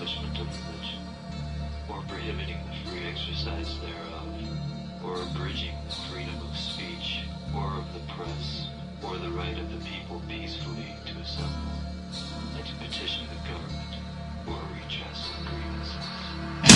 establishment of religion, or prohibiting the free exercise thereof, or abridging the freedom of speech, or of the press, or the right of the people peacefully to assemble, and to petition the government, or redress grievances.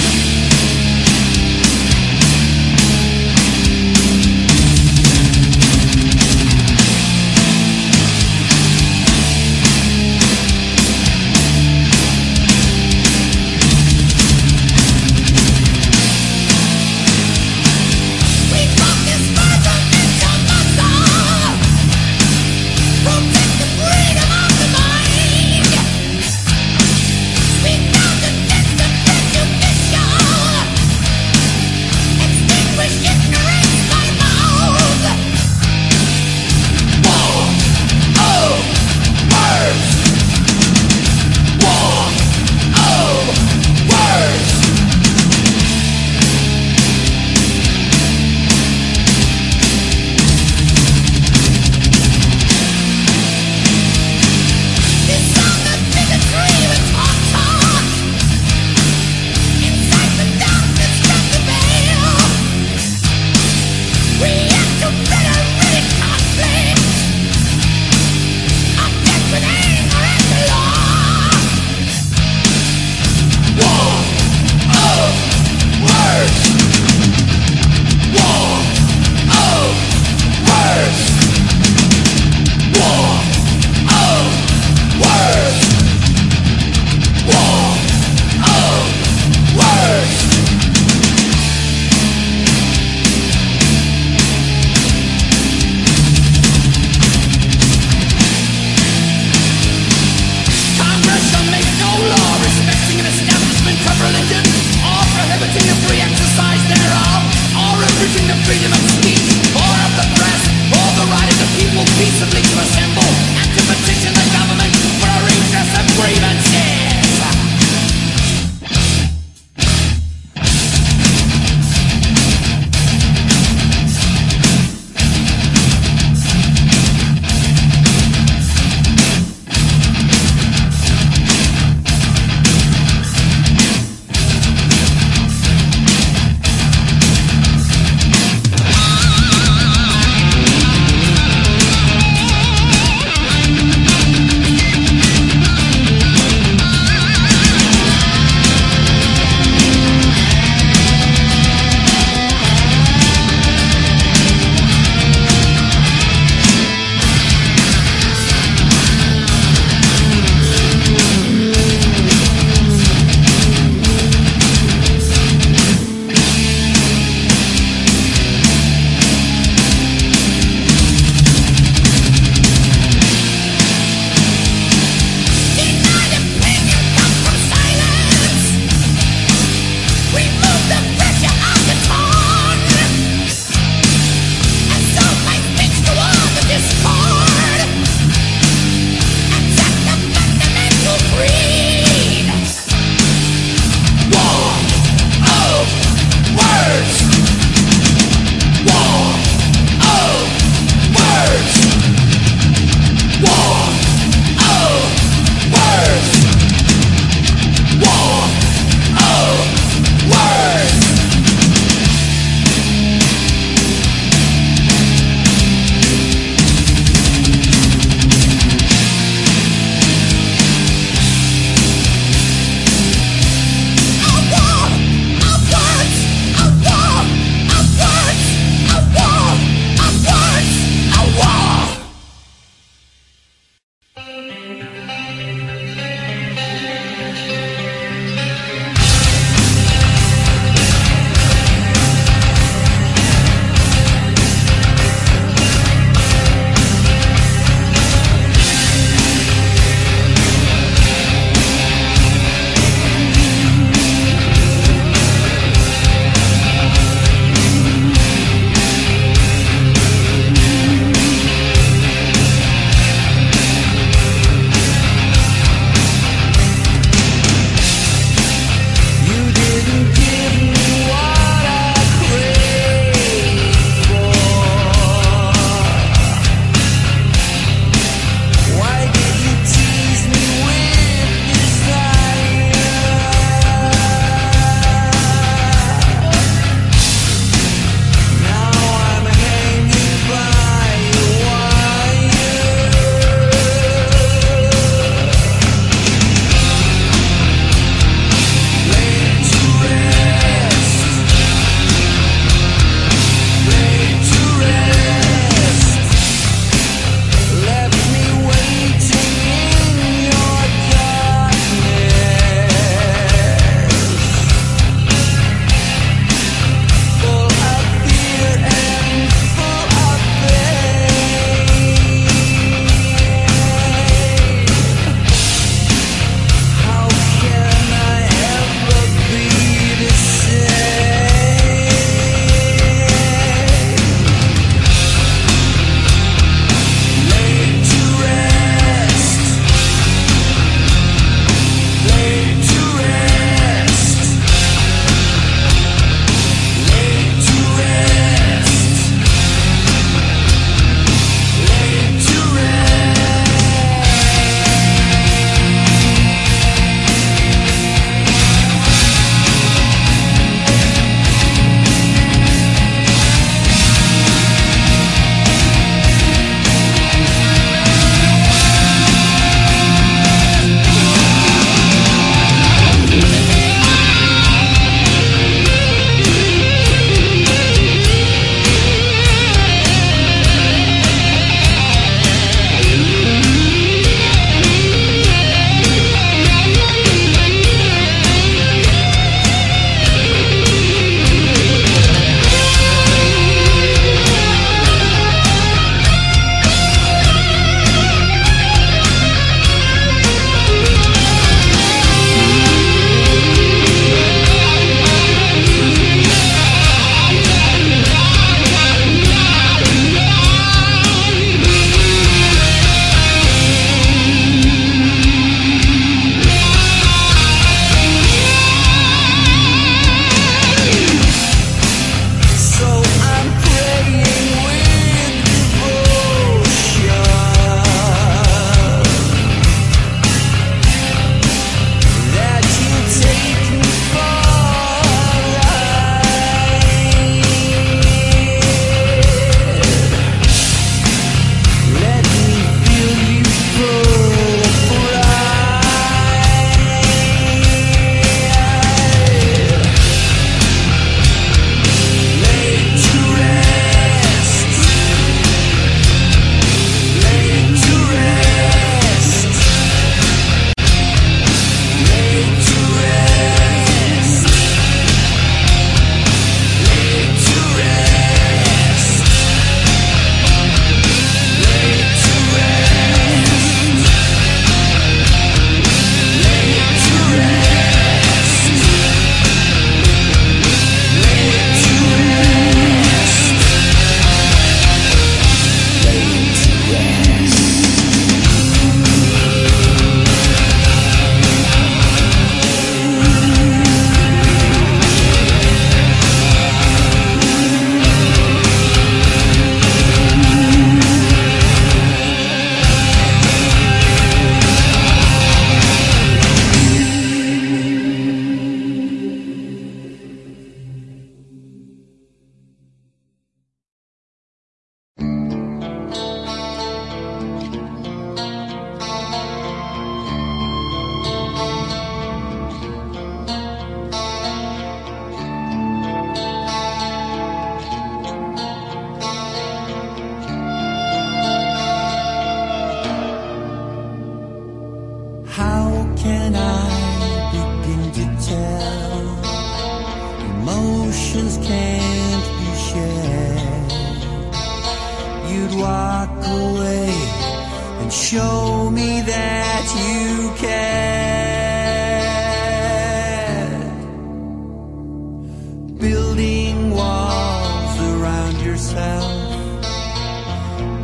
building walls around yourself,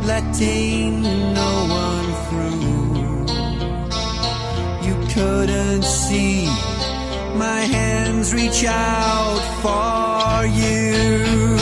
letting no one through. You couldn't see my hands reach out for you.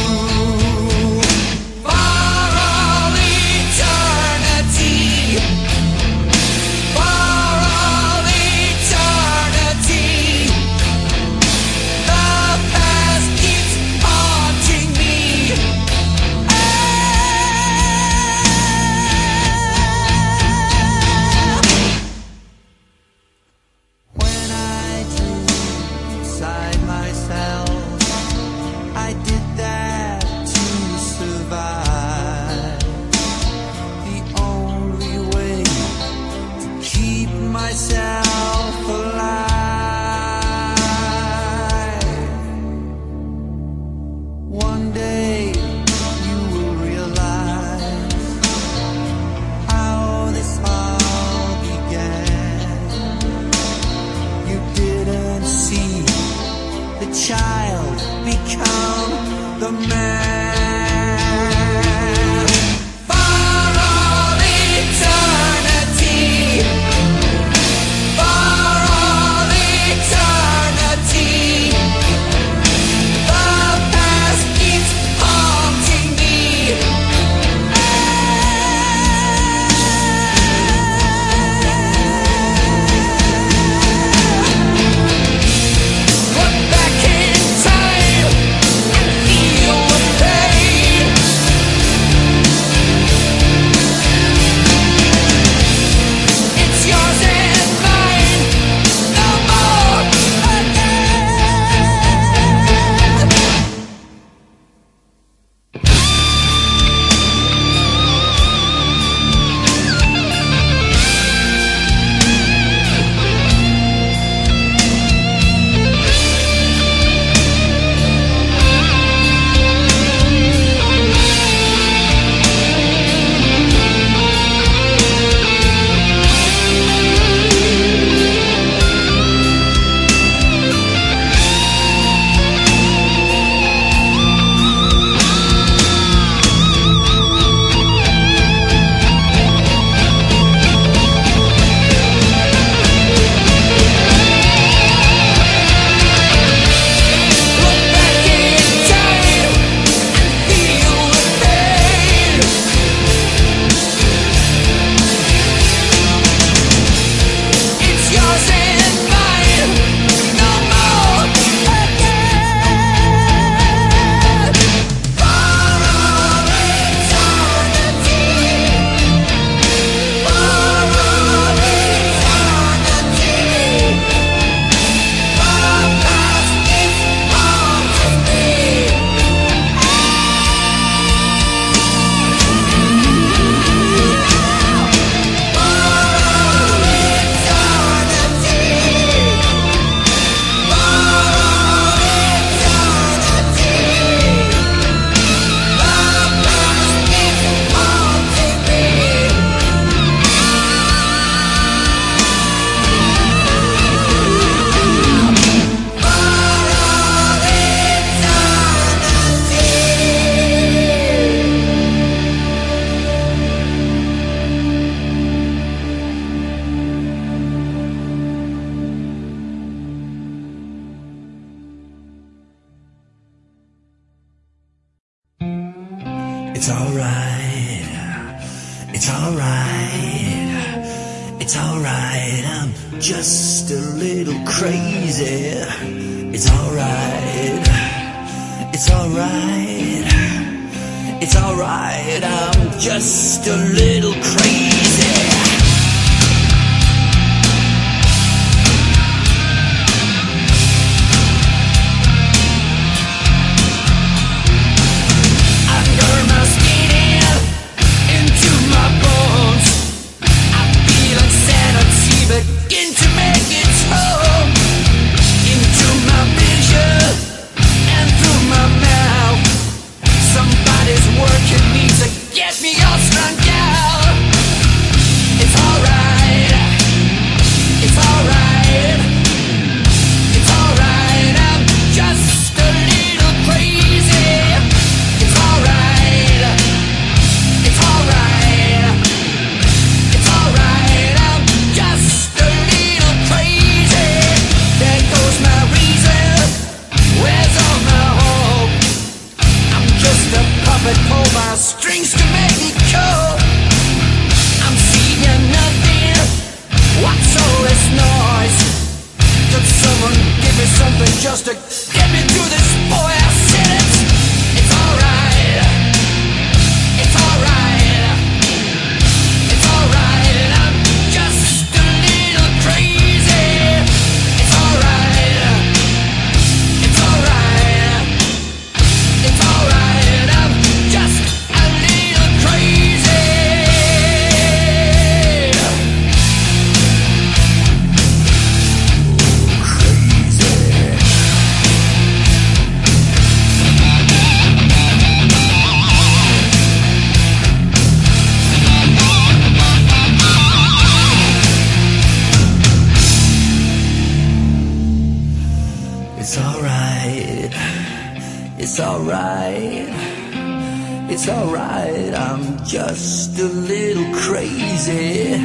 Crazy.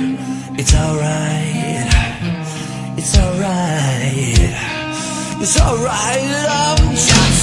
It's alright. It's alright. It's alright. I'm just